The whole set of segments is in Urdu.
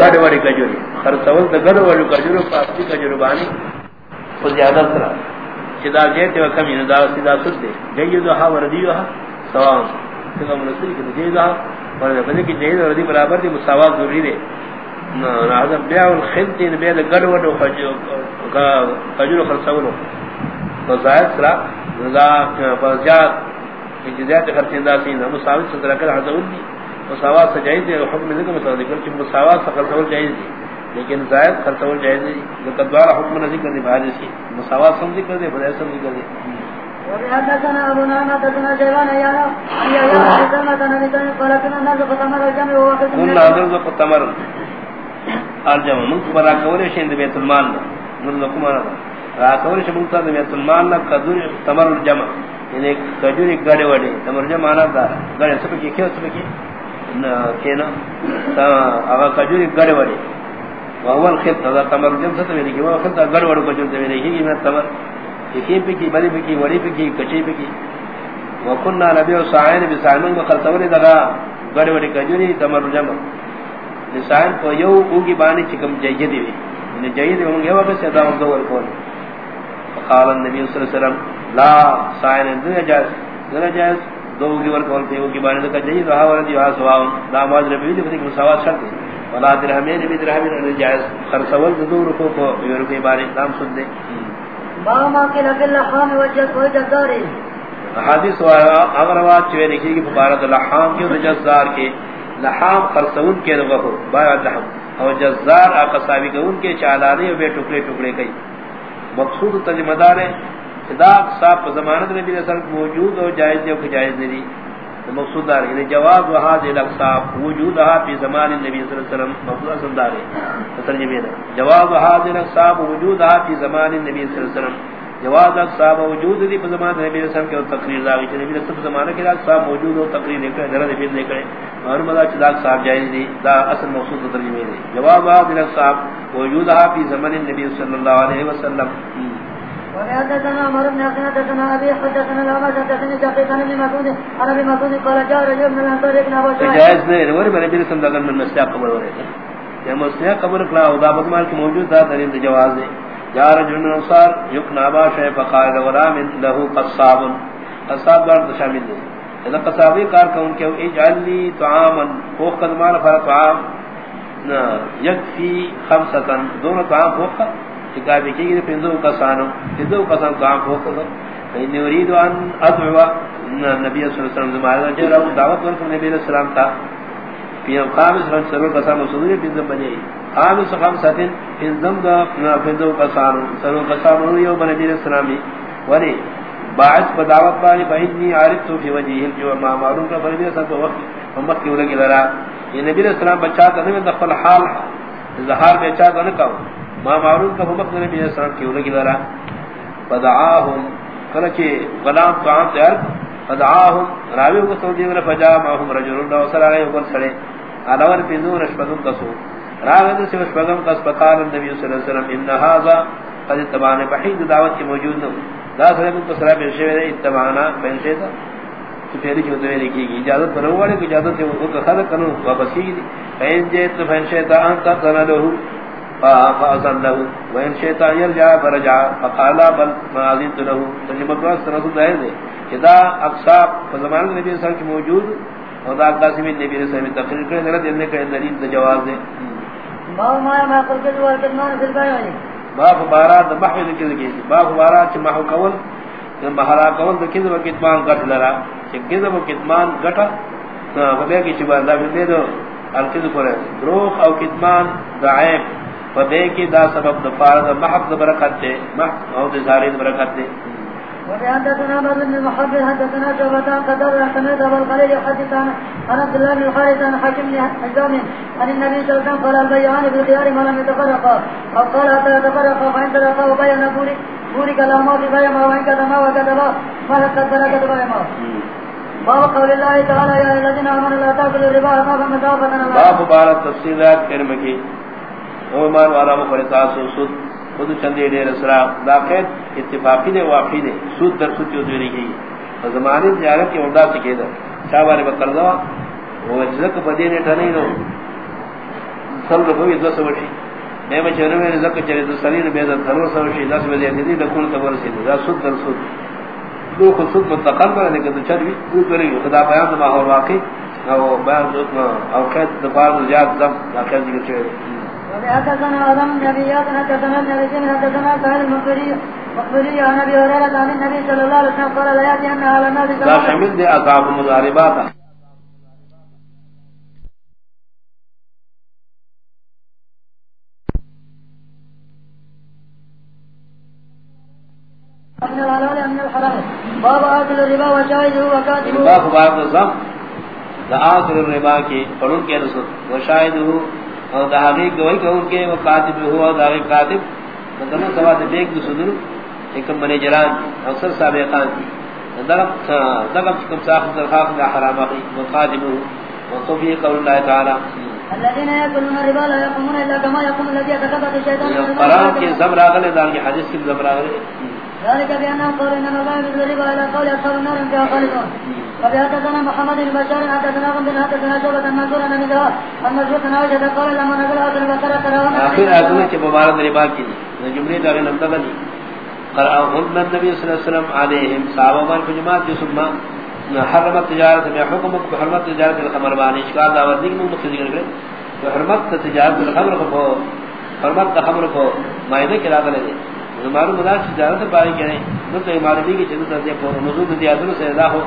گڑ وڑی کجوری. خرسول دا گڑ وڑی کجورو پاسی کجورو بانی. خود زیادہ سرا چدا جیتے و کمی ندا سیدا سد دے. جیدو ہا وردیو ہا سوام. سکا منصوری کتا جیدو ہا وردی بندے کی جید وردی برابر دی مساوات ضروری دے. نازم بیع الخلطین بیع دا گڑ وڑی کجورو خرسولو تو زائد سرا ندا فزیاد جزیات خرسین دا سینا مساوات سترکر حضور دی. مساوات سے جائز ہے حکم ذکر مساوات ذکر کہ مساوات سے خرچول جائز ہے لیکن زائد خرچول جائز ہے لیکن دوارا حکم نہ ذکر دی بھاجی سی مساوات سم ذکر دے بھاجی سم ذکر دے وحدثنا ابو نعمة حدثنا شيبان ايانا ايانا حدثنا نبي تاني قالتنا نازق تمر الجمع ووقت من نازق تمر الجمع من قبرا من لكم انا را كوري شند بيت المال قدر تمر الجمع یعنی کجوری گڑے وڑے تمر جمع آنا دا گڑے سبکی کیوں سبکی کینا؟ اگر کجوری گڑ وڑی وہول خط دا تمر جم ست ویلی کہ وہ خط گڑ وڑ کجور تے ویلی کہ میں تمر. کی پہ کی بڑی پہ کی وڑی پہ کی کچی پہ کی وکنا نبی سائن بسائن میں خلصوری دغا گڑ وڑی کجوری تمر جم نسائن کو یو او بانی چکم جیدی وی نے جیدی ہوں گے وقت سے دا دور کون قال النبي صلی اللہ علیہ وسلم، لا سائن دنیا جائز دنیا جائز دو کی ور کول تے کی بارے کا جئی رہا ور دی واسوا داماد ربی دی کہ مساوات شرط ولا درہمین بھی درہمین نے جائز خرسول دو رکو کو یور کی بارے نام سن دے۔ ما ما کہ لگل خام وجہ کو جزار حدیث وا اگر وا چوے لکھی کہ مبارک لحام کے جزار کے۔ لحام خرسول کے وہ با لحم۔ او جزار اقصابی کے ان کے چالارے بے ٹکڑے ٹکڑے کئی۔ مقصود ترجمہ دار ہے صداق صاحب ضمانت نبی علیہ السلام موجود اور جائز ہے کہ جائز نہیں مقصود دار یعنی جواب وہاں دے لگ صاحب وجود ہے فی زمان نبی صلی اللہ علیہ وسلم مقصود اصل دار ہے ترجمہ ہے جواب وہاں دے لگ صاحب وجود ہے فی زمان نبی صلی اللہ علیہ وسلم. جواب لگ صاحب وجود دی فی زمان نبی علیہ السلام کے تقریر دا کہ نبی صلی زمانہ کے لگ صاحب موجود ہو تقریر لے کر درد بھی لے کرے اور مدا چلا صاحب جائز دی. دا اصل مقصود ترجمہ ہے جواب وہاں دے لگ صاحب وجود ہے فی زمان نبی صلی اللہ علیہ وسلم. وحدثنا عمر بن حدثنا ابي حدثنا حدثني شقيق مسعود مسعود قال جاء رجل من الانصار ابن ابو شعيب. جائز نہیں میں نبی اللہ ہو رہے تھے۔ یہ کلا خدا بدمال موجود تھا دلیل جواز ہے جاء رجل من الانصار ابا فقال غلام له قصاب۔ قصاب بار شامل ہے اذا قصابی کار کہ ان کے اجعل لي طعاما فوق قدمان فرطعام يكفي خمسه دون طعام فوق کتابی کی گئی پندو کسانو پندو کسان کام ہو کر ان یرید ان ادعوا نبی صلی اللہ علیہ وسلم۔ زمانہ جو راو دعوت ور کرنے نبی علیہ السلام تھا پی خامس رن سرور کسان مسدور پندو بنی خامس خام ساتن پندم دا پندو کسانو سرور کسانو یو بن نبی علیہ السلام۔ ولی باعث بدعوت بانی فإنی عارف تو فی وجہہم جو ما معلوم کا فرمی سب وقت ہم وقت لگی لرا۔ یہ نبی علیہ السلام بچہ تا نہیں دخل حال ظہار میں چاہتا نہ کہو۔ ما معروف کا مقدر نبی علیہ السلام کی لگی ذرا فدعاهم. کلچے غلام طعام تیار فدعاهم. راوی کو سوجی میں فجا معهم رجل اللہ صلی اللہ علیہ وسلم علور بنور اشبدن قصو راوی سے اشبدن قص فقال النبي صلی اللہ علیہ وسلم، ان هذا قد تبان بحید دعوت کی موجود نو لا سلام کو سلام شوی اتبانا بین سے تھا تو پھر جو تو لکھی گی اجازت پر والے کی اجازت سے وہ خلق کرو واپس کی فین جے تو فین شیطان کا قرنہ فاذن له وان شيطان يرجع فرجع فقال بل ما اذنت له تجربہ تو رسول ظاہر ہے دا اقصاب زمان نبی صلی اللہ علیہ وسلم موجود اور دا قاسم نبی صلی اللہ علیہ وسلم تقریر کرنے لگا دینے کا دلیل جواز ہے۔ باب ما ما قل کے دوار کرنا ہے بیان باب بارات بحث ذکر کی باب بارات چ محو قول بہرا قول ذکر و کتمان گٹ لرا۔ کہ کذب کتمان گٹا فبے کی چبا دا بھی دو الکذب پر دروغ او کتمان ضعیف فدے کی دا سبب دا محب دا برکت دے محب او دا زاری دا برکت دے وفي حدثنا بعض من المحب حدثنا شعبتان قدر رحمه ابو الخليل يحدثنا عن عبد الله بن الخالد عن حاكم بن حزام عن النبي صلى الله عليه وسلم قال البيعان بالخيار ما لم يتفرقا. او قال حتى يتفرقا فان تلقا وبين بورك بورك لهما في بيعما وان كتما وكتبا فلقد بركت بيعما باب قول الله تعالى يا الذين امنوا لا تاكلوا الربا اضعافا مضاعفا باب بارت تفصيلات کرم کی عمان والا مفرتا سود، خود چندے دے رسرا لاقید، اتفاقی دے، واقعی دے، سود در سود جو دوری گئی زمانے زیارت کی عمدہ سکے دا چاہ بارے بکر دا وہ زک بدینے ٹھنے نو سل ربوی دو سو سوشی میں بچے میں زک چلے تو سلین بے ذات دھرو سوشی دس بجے دی، دکون تبر سی دا سود در سود۔ دو خود سود متقل پر نے کہ چل بھی تو کرے خدا بیان ما ہو واقعی۔ او بیان او قید دفار زیاد دم واقعی ذکر چے وبحدثنا آدم نبيات حدثنا نبيين حدثنا سهل المقبري مقبري عن ابي هريره عن النبي صلى الله عليه وسلم قال لا ياتي ان على الناس لا شامل دے اصحاب مضاربات من الحلال من الحرام. باب اكل الربا وشاهده وكاتبه. باب باب نظام دا آخر الربا کی پڑھن کے رسول۔ وشاہدہ اور دا حقیق گوئی کہ ان کے وہ کاتب ہوا دا حقیق کاتب۔ مطلب سوا دا دیکھ دو صدر ایکم بنی جلان اکثر سابقان کی دقم چکم ساخت درخاق دا حرام اخی وقاتب ہوا وصفی قول اللہ تعالی۔ الذين يأكلون الربا لا يقومون إلا كما يقوم الذي يتكبر الشيطان قرآن کی زبر آگلے دار کی حدیث کی زبر آگلے۔ ذلك قالوا إنما لا يجوز الربا إلى قول أصحاب النار فيها خالدون وبحدثنا محمد بن بشار حدثنا غم بن حدثنا شعبة المنصور أن من دواء أن مشروط عائشة قال لما نزل آخر البقرة تراونا آخر آیتوں کے مبارک ربا کی جملے دار نمتہ دی قرأهن النبي صلى الله عليه وسلم عليهم. صحابہ من جماعت کی سبما حرمت تجارت میں حکم کو حرمت تجارت الخمر. بانی اشکال دعوت دی کہ مقصد ذکر کرے تو حرمت تجارت الخمر کو حرمت خمر کو مائدہ لاغلے دے معلوم مدار تجارت باری کریں نو تو معلومی کی چند دے پر نزول دی ادن سے ادا ہو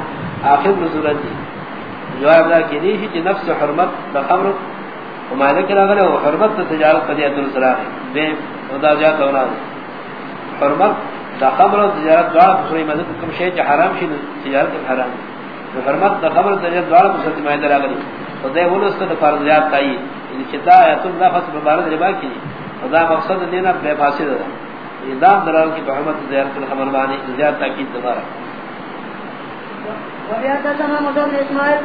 اخر نزولت دی۔ جو جواب دا کہ دی کہ نفس حرمت بخمر ومائدہ کے لاغلے وہ حرمت تجارت دی ادن سرا بے خدا جات ہونا حرمت دا خمر تجارت دعا بخری مدد کم شے حرام شی تجارت حرام تو حرمت دا خمر تجارت دعا بخری مائدہ لاغلی تو دے وہ اس کا فرض زیاد تائی۔ یعنی ان چتا ایت اللہ فس مبارک ربا کی خدا مقصد دینا بے فاصل ہے اعلان درال کی رحمت زیارت الخمر بانی زیاد تاکید دوبارہ۔ وبحدثنا مدر بن اسماعيل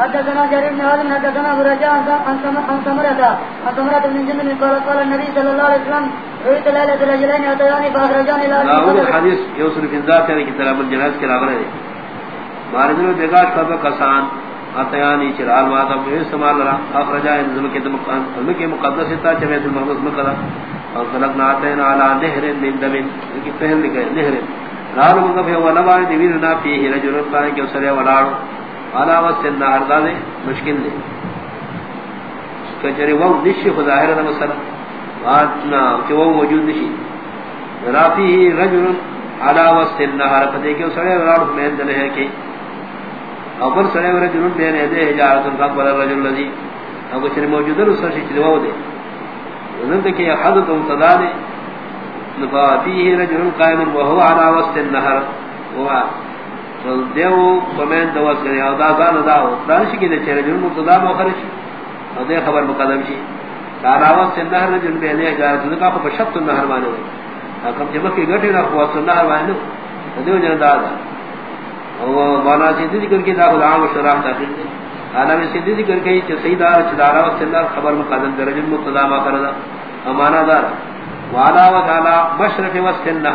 حدثنا جرير بن هارون حدثنا ابو رجاء عن سمرة عن سمرة بن جند قال قال النبي صلى الله عليه وسلم رؤيت ليلة الرجلين يطيران فأخرجان إلى اول حدیث یوسف بن ذات ہے کہ طلب الجناز کے راغلے ہیں۔ مارد نے دیگاش کا کسان اتیانی چرال ماتا بے سمال را اخرجا ان کے مقدس تا چے المقدس مکلا اور خلق ناتین علی نہر من دم. کی پہل لگے نہر. رال کو کہ وہ نوار دی وینا فی رجل قال کہ اسرے ولاڑ علا وسن نہر دے مشکل دے. کچری وہ نشی ظاہر نہ مسئلہ واتنا کہ وہ موجود نشی. رافی رجل علا وسن نہر پتے کہ اسرے ولاڑ میں دل ہے کہ. اوپر سڑے ور جنون بین دے حجارت قبل الرجل الذي او کچھ موجود ہے اس سے دے. انہوں نے کہ حد تو تدال نفاتی رجل قائم وهو على وسط النهر هو دیو کمن دو کرے او دا دا دا دانش کی دے چرے جن مقتدا مخرج او دے خبر مقدم شی۔ على وسط النهر رجل بین حجارت کا بشط النهر مانے کم جمع کی گٹے نہ ہوا النهر مانے دیو جن دا دا۔ وہ مولانا سیدھی ذکر کی دا خدا و شرح داخل دے عالم سیدھی ذکر کی کہ سیدہ چدارہ و سلال خبر مقدم درج المقتدا ما کردا امانہ دار۔ وعلا و تعالی مشرف و سن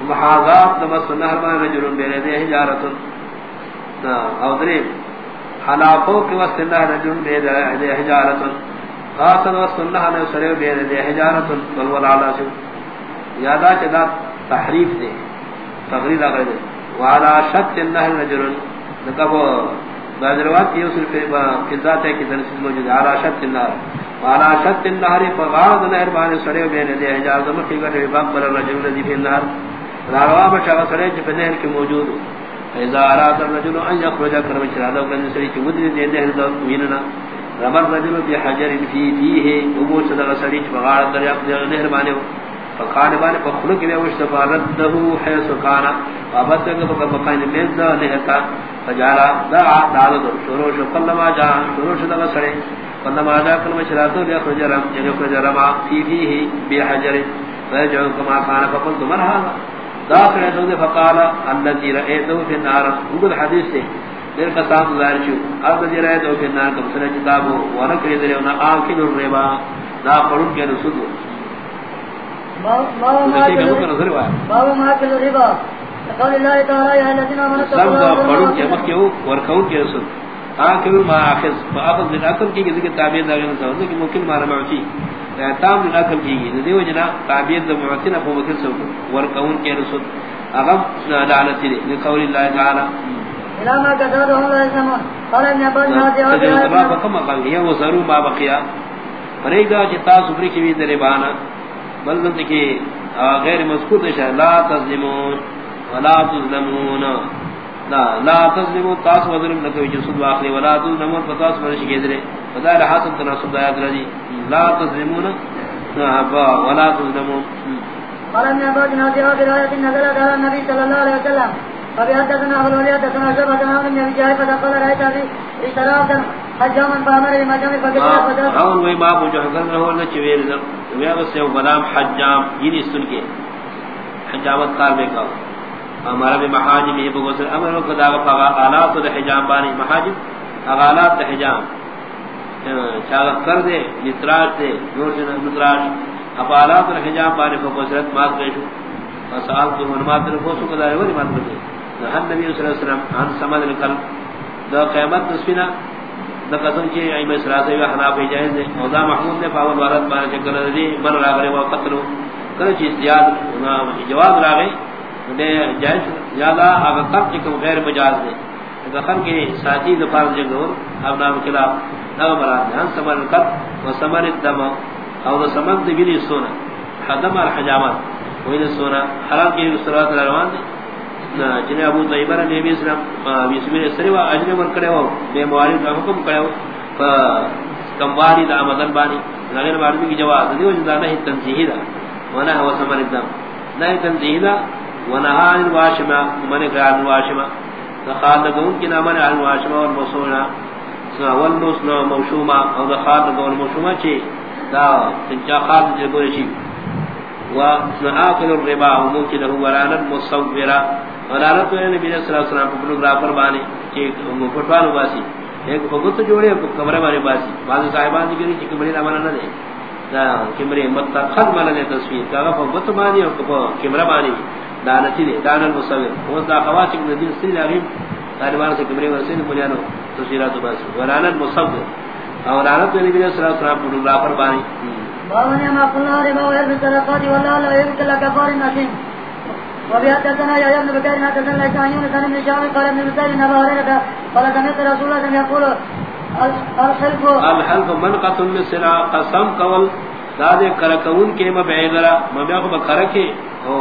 محاذات نمس نہر ما رجل بین دے حجارت۔ او درے حلاقو کی و سن رجل بین دے حجارت۔ قاسد و سن نہر سرے بین دے حجارت۔ والول علا سو یادا چدا تحریف دے تغرید آگر دے۔ وعلى شط النهر رجل۔ نقبو بعض روایت یہ اصل پہ قضات ہے کہ درس موجود ہے۔ على شط النهر وعلى شط النهر فغاد النهر بان سڑے بین دے اجاز مخی گٹے باب بر الرجل الذي في النهر۔ راوا بشا سڑے چ نہر کے موجود۔ اذا اراد الرجل ان يخرج كرم شرادا وكان سڑے چ ودی دے دے ہن میننا۔ رمر رجل بحجر في فيه۔ ابو صدق سڑے چ بغار دریا نہر بانے فقال بان فخلق میں وش تفرده حيث كان۔ وابد کہ مکان میں ذا لہتا فجارا دعا دعوت شروع شو کلمہ جا شروع شو دغ سڑے۔ کلمہ جا کلمہ شراتو لیا خجرم جنو خجرم فی فیہ بحجر فرجعو کما کان فقلت من هذا داخل دو فقال الذي رأيته في النار۔ وقل حدیث سے دیر کا ظاہر شو۔ الذي رأيته في النار کم سنہ کتابو ونکر دریو نا آکل الربا دا قرون کے رسول باب ما كل ربا قال الله تعالى يا الذين امنوا الله ورکون کے رسول آخر ما آخذ فأخذ للأكل کی ذکر تعبیر دا غیر سوزن کہ ممکن مانا معتی اعتام للأكل کی دیو جنا تعبیر دا معتی نفو مکر سوزن ورکون کے رسول. اغم لعنتی دے لقول اللہ تعالی. لما كتبه الله يسمون قال ابن عباس هذه هذه فكما قال هي وزروا ما بقي فريدا جتا سبري کی درے بانا بلند کی غیر مذکور ہے لا تظلمون. ولا تظلمون. لا لا تظلموا تاس وظلم نکوی جسد واخری ولا تظلمون فتاس مرشی گیدرے فدار حاصل تناسب دایات رضی لا تظلمون ولا تظلمون۔ قال ابن عباس هذه آية نزلت على النبي صلى الله عليه وسلم۔ فبحدثنا أهل ولي حدثنا شعبة عن ابن أبي جهل فقال رأيت أبي اشتراكا حجاما فأمر بمجامع فقال فتاة أول أبو جهل قال له أنه چوير ذر ويغسه غلام حجام يني سنكي حجامت قال بكاو ہمارا بھی محاجم یہ بغسل امر کو دا فغا آلات دے حجام بانی محاجم آلات دے حجام. چاہ کر دے، نتراج دے نور سے نتراج. اب آلات دے حجام بانی فغسلت مات گئشو فسال تو منمات دے فوسو کو دارے ولی مات گئشو نحن نبی صلی اللہ علیہ وسلم عن سمد القلب دا قیمت نسفینا دا قسم چی عیم اسراسی و حناف جائز دے. او دا محمود دے فاول وارد بانا چکر دی من راگرے و قتلو. کرو چی استیاد جواب راگئے دے جائز زیادہ اگر تک چکم غیر مجاز دے۔ دخل کے ساتھی دفار جگہ اب نام خلاف نو مراد دے ہاں، سمر القت و سمر الدم او دا سمر دبیلی سونا۔ حدم الحجامات۔ وید سونا۔ حرام کی رسولات روان دے۔ جنہیں ابو طیبر نبی اسلام بیسمیر سری و اجنے من کرے ہو۔ بے مواری دا حکم کرے ہو۔ کمواری دا آمدن بانی۔ لغیر معلومی کی جواز۔ دیو جدا نہیں تنزیحی دا۔ ونہ و سمر الدم۔ نہیں تنزیحی دا ونهى عن الواشمة من قال الواشمة فخال لقون كنا من عن الواشمة والمصونة والمصنة موشومة او دخال لقون موشومة چه دا تنچا خال جلقون چه ونآكل الربا وممكن له ورانا مصورة ورانا تو یعنی نبی صلی اللہ علیہ وسلم فوٹوگرافر بانے کہ فوٹوانو باسی. ایک فوٹو جوڑے کمرے بانے باسی. بعض صاحبان ذکر کہ کمرے نہ نہ دے. دا کمرے متخذ مانا دے تصویر. کاغا فوٹو بانے اور کمرہ بانے. دانتی دے دان المصور. وہ دا خواص کے دین سے لاغیم طالبان سے کمرے ورسے نے بنیانو تصویرات بس وران المصور اور لعنت نبی صلی اللہ علیہ وسلم فوٹوگرافر بانی باونی ما قلنا ربا و يرد الصدقات والله لا يملك لك كفار نسيم. وبيحدثنا يا ابن بكير حدثنا لك عن يونس بن شام قال ابن بكير نبا هريرة قال سمعت رسول الله يقول الحلف الحلف منقة للسرع قسم قول دادے کرکون کے مبعیدرا مبعیدرا مبعیدرا او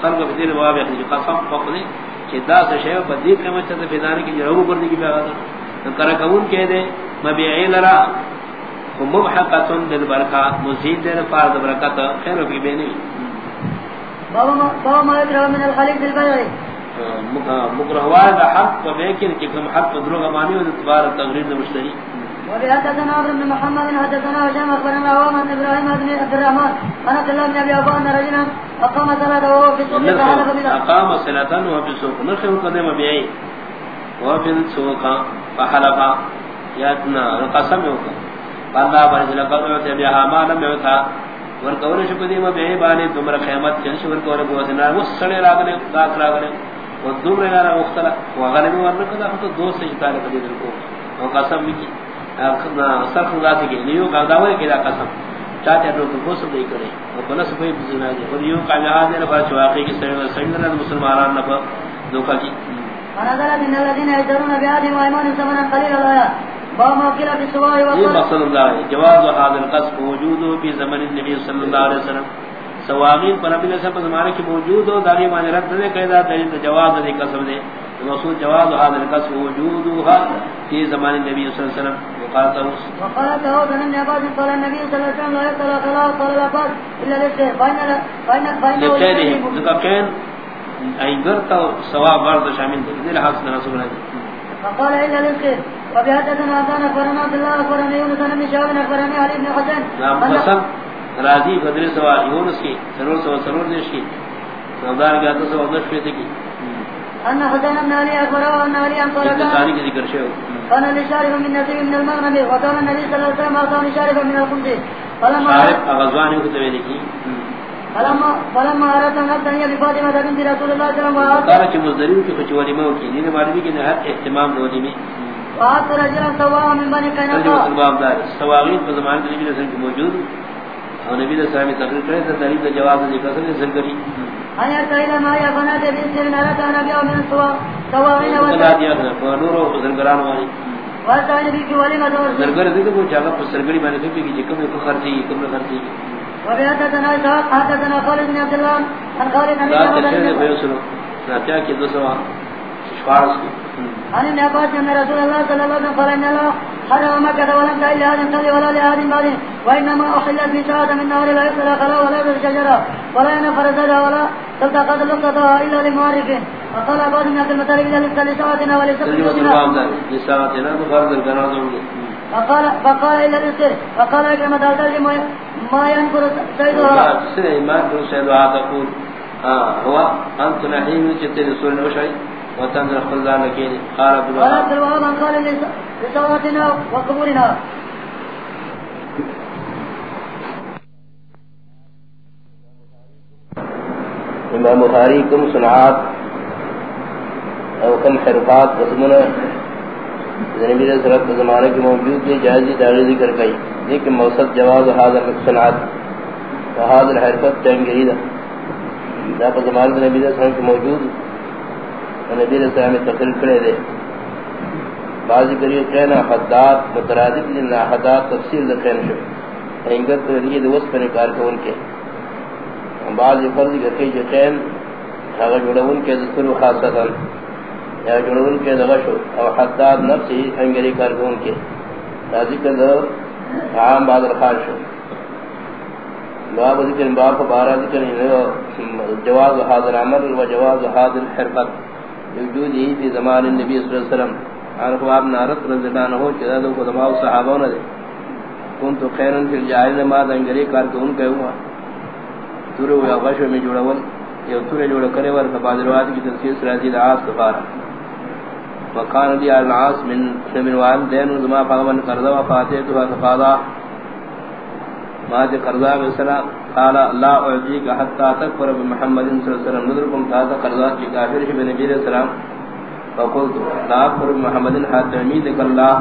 خلق بدین مواب یعنی قسم فقلی کہ دا سے شے بدی قیمت تے فدان کی جرو پر دی کی بیا کر کون کہہ دے مبیع لرا مبحقۃ للبرکہ مزید دے فرض برکت خیر فی بینی بابا ما ادرا من الخليق بالبيع مکرہ واحد حق و لیکن کہ کم حق دروغ مانی و اعتبار تغریر مشتری. وبحدثنا عمرو بن محمد حدثنا هشام اخبرنا عوام بن ابراهيم بن عبد الرحمن انا عبد الله بن ابي ابان رجلا اقام صلاه وهو في السوق اقام صلاه وهو في السوق نخي قدم بيعي؟ وهو في السوق فحلف ياتنا قسم يوكا. قال لا بارز لقد بها ما لم يوتا ورکور شپدی ما بے بانے تمرا قیامت چن شور کو رب وسنا وہ سڑے راگنے داخ راگنے مختلف. وغلب ورنہ تو دوست سے تعلق دے کو قسم کی سر خدا سے کہ نیو کا دعوی کیا قسم. چاہتے تو وہ سب نہیں کرے اور بنا سب بزنا ہے اور یوں کا جہاد نے بڑا واقعی کہ سر سیدنا مسلمانان نے دھوکا کی ذرا من الذين يجرون بعهد وايمان ثمنا قليلا لا باب موكل في السواء والقصد صلى الله عليه جواز هذا القصد وجوده في زمن النبي صلى الله عليه وسلم. سواغین پر نبی صلی اللہ علیہ وسلم کی موجود ہو داری معنی رد دے قیدا دلیل جواز دے قسم دے. رسول جواز هذا القصد وجودها في زمان النبي صلى الله عليه وسلم. وقالت له بن النبي صلى الله عليه وسلم لا يقتل خلاص قال لا قال الا لسه فاين فاين فاين لكن ذكر ايغرت ثواب برضه شامل دي. لحسن رسول الله. فقال الا لسه وبهدثنا كان فرنا عبد الله فرنا يونس بن شهاب فرنا علي بن حسن. نعم قسم راضی بدر سوا یونس کی سرور سوا سرور دیش کی. سردار گیا تو سوا دش پیتے کی. ان حسن بن علي اخبره ان علي ان قال کی ذکر شو كان لشارب من نصيب من المغنم وكان النبي صلى الله عليه وسلم اعطاني شاربا من الخمس فلما شارب اغزوان کو تو کی فلما فلما اراد ان ابتني بفاطمه بنت رسول الله صلى الله عليه وسلم قال کہ مزدری کی کچھ ولیمہ کی نے معلومی کہ نے اہتمام میں وعاد رجلا سواء من بني قينقاع. الباب دار سواغین پر زمان کے نبی رسول کی موجود اور نبی رسول میں تقریر کرے تو دلیل کا جواب دے کر ذکر کری أن يرتهل ما يفنى بإسر نرد نبيع من السواء سواء بتا دیا کہ نور و زرگران والی. وأستعين بك ولمة ورسل زرگر دے کو جاگا پر سرگری میں نے کہ جی کم کو خرچی کم نہ خرچی. وبحدثنا إسحاق حدثنا خالد بن عبد الله عن خالد بن لا عبد تشهد الله فيسلو لا تاكي دو سوا؟ شفارس عن ابن عباس ان رسول الله صلى الله عليه وسلم قال ان الله حرم مكة ولم تحل لأحد قبل ولا لأحد بعد وإنما أحلت في ساعة من نهر لا يصل خلا ولا يصل شجرة ولا ينفر زادها ولا تلتقط لقطها إلا لمعرف. وقال عبد المطلب إذا لسه لساعتنا ترجمہ لساعتنا دوں گے فقال فقال إلا لسه فقال إكرمة هذا ما ما ينكر سيدها ایمان کو شہد وہاں تقول ہاں ہوا انت نحیم چتے رسول وتنظر خلدان لکین قال عبد قال وقبورنا. امام بخاری کم صنعات او کم حرفات قسمنا نبی اللہ کے موجود نے جائزی داغی ذکر کئی۔ لیکن موسط جواز حاضر صنعات حاضر حرفت چنگری دا دا پا زمانے نبی اللہ علیہ کے موجود یعنی نبی علیہ وسلم تقریر کرے دے۔ بعضی کریو قینا حداد، مترادف لنا حداد، تفصیل دا قین شو۔ انگر تو لیے دو وصف نکار کے۔ کے بعض فرض کرتے جو قین اگر جوڑون کے ذکر خاصتا یا جوڑون کے دغشو او حداد نفسی انگری کار کارگون کے۔ ذکر دو، عام بعض الخار شو۔ باب ذکر، باب بارا ذکر، جواز حاضر عمل و جواز حاضر حرفت۔ وجود ہی فی زمان النبی صلی اللہ علیہ وسلم. عن خواب نارت رضی اللہ عنہ چیزا دو کو دماغ صحابوں نے دے کنتو خیرن فی الجاہل ما دنگری کارگون کے ہوا تورے ہویا غشو میں جوڑا ول یہ تورے جوڑا کرے ور بعد کی تفسیر سراجی العاص کفارہ وکان دی العاص من من وان دین زما فغمن قرضا وفاتے تو فقادا ما دے قرضا السلام قال لا اعجيك حتى تكفر بمحمد صلى الله عليه وسلم. نذركم هذا قرضا کی کافر ہے نبی علیہ السلام. فقلت لا اكفر بمحمد حتى يميتك الله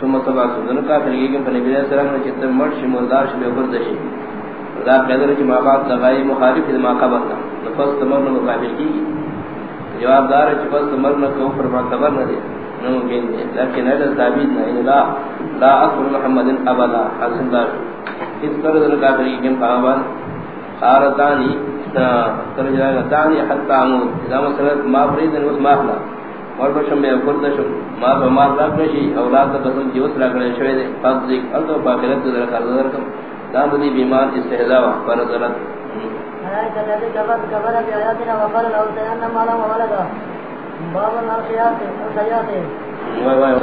ثم تبع سنن کا فرقی کہ نبی علیہ السلام نے چتم مرش مردار شبہ بردشی دا قدر کی مابات لغائی مخالف ما قبر نفس تمر نو قابل کی جواب دار ہے کہ بس تمر نو کو پر معتبر نہ دے. نو ممکن ہے لیکن ہے ثابت نہیں لا لا اصل محمد ابدا. حسن دار. اس طرح دل قابل کی قابل خارتانی ترجمہ تانی حتى اموت اذا مسلت ما فريد اس ما اخلا اور بشم میں کردشم ما ما راک نشی اولاد کا قسم جوس راکڑے شوی دے۔ فضل التو باخرت در قرض درکم دام دی بیمان پر ضرورت هذا الذي كفر كفر بآياتنا وقال له سيأن مالا وولدا باب الأرقيات والسيئات وای وای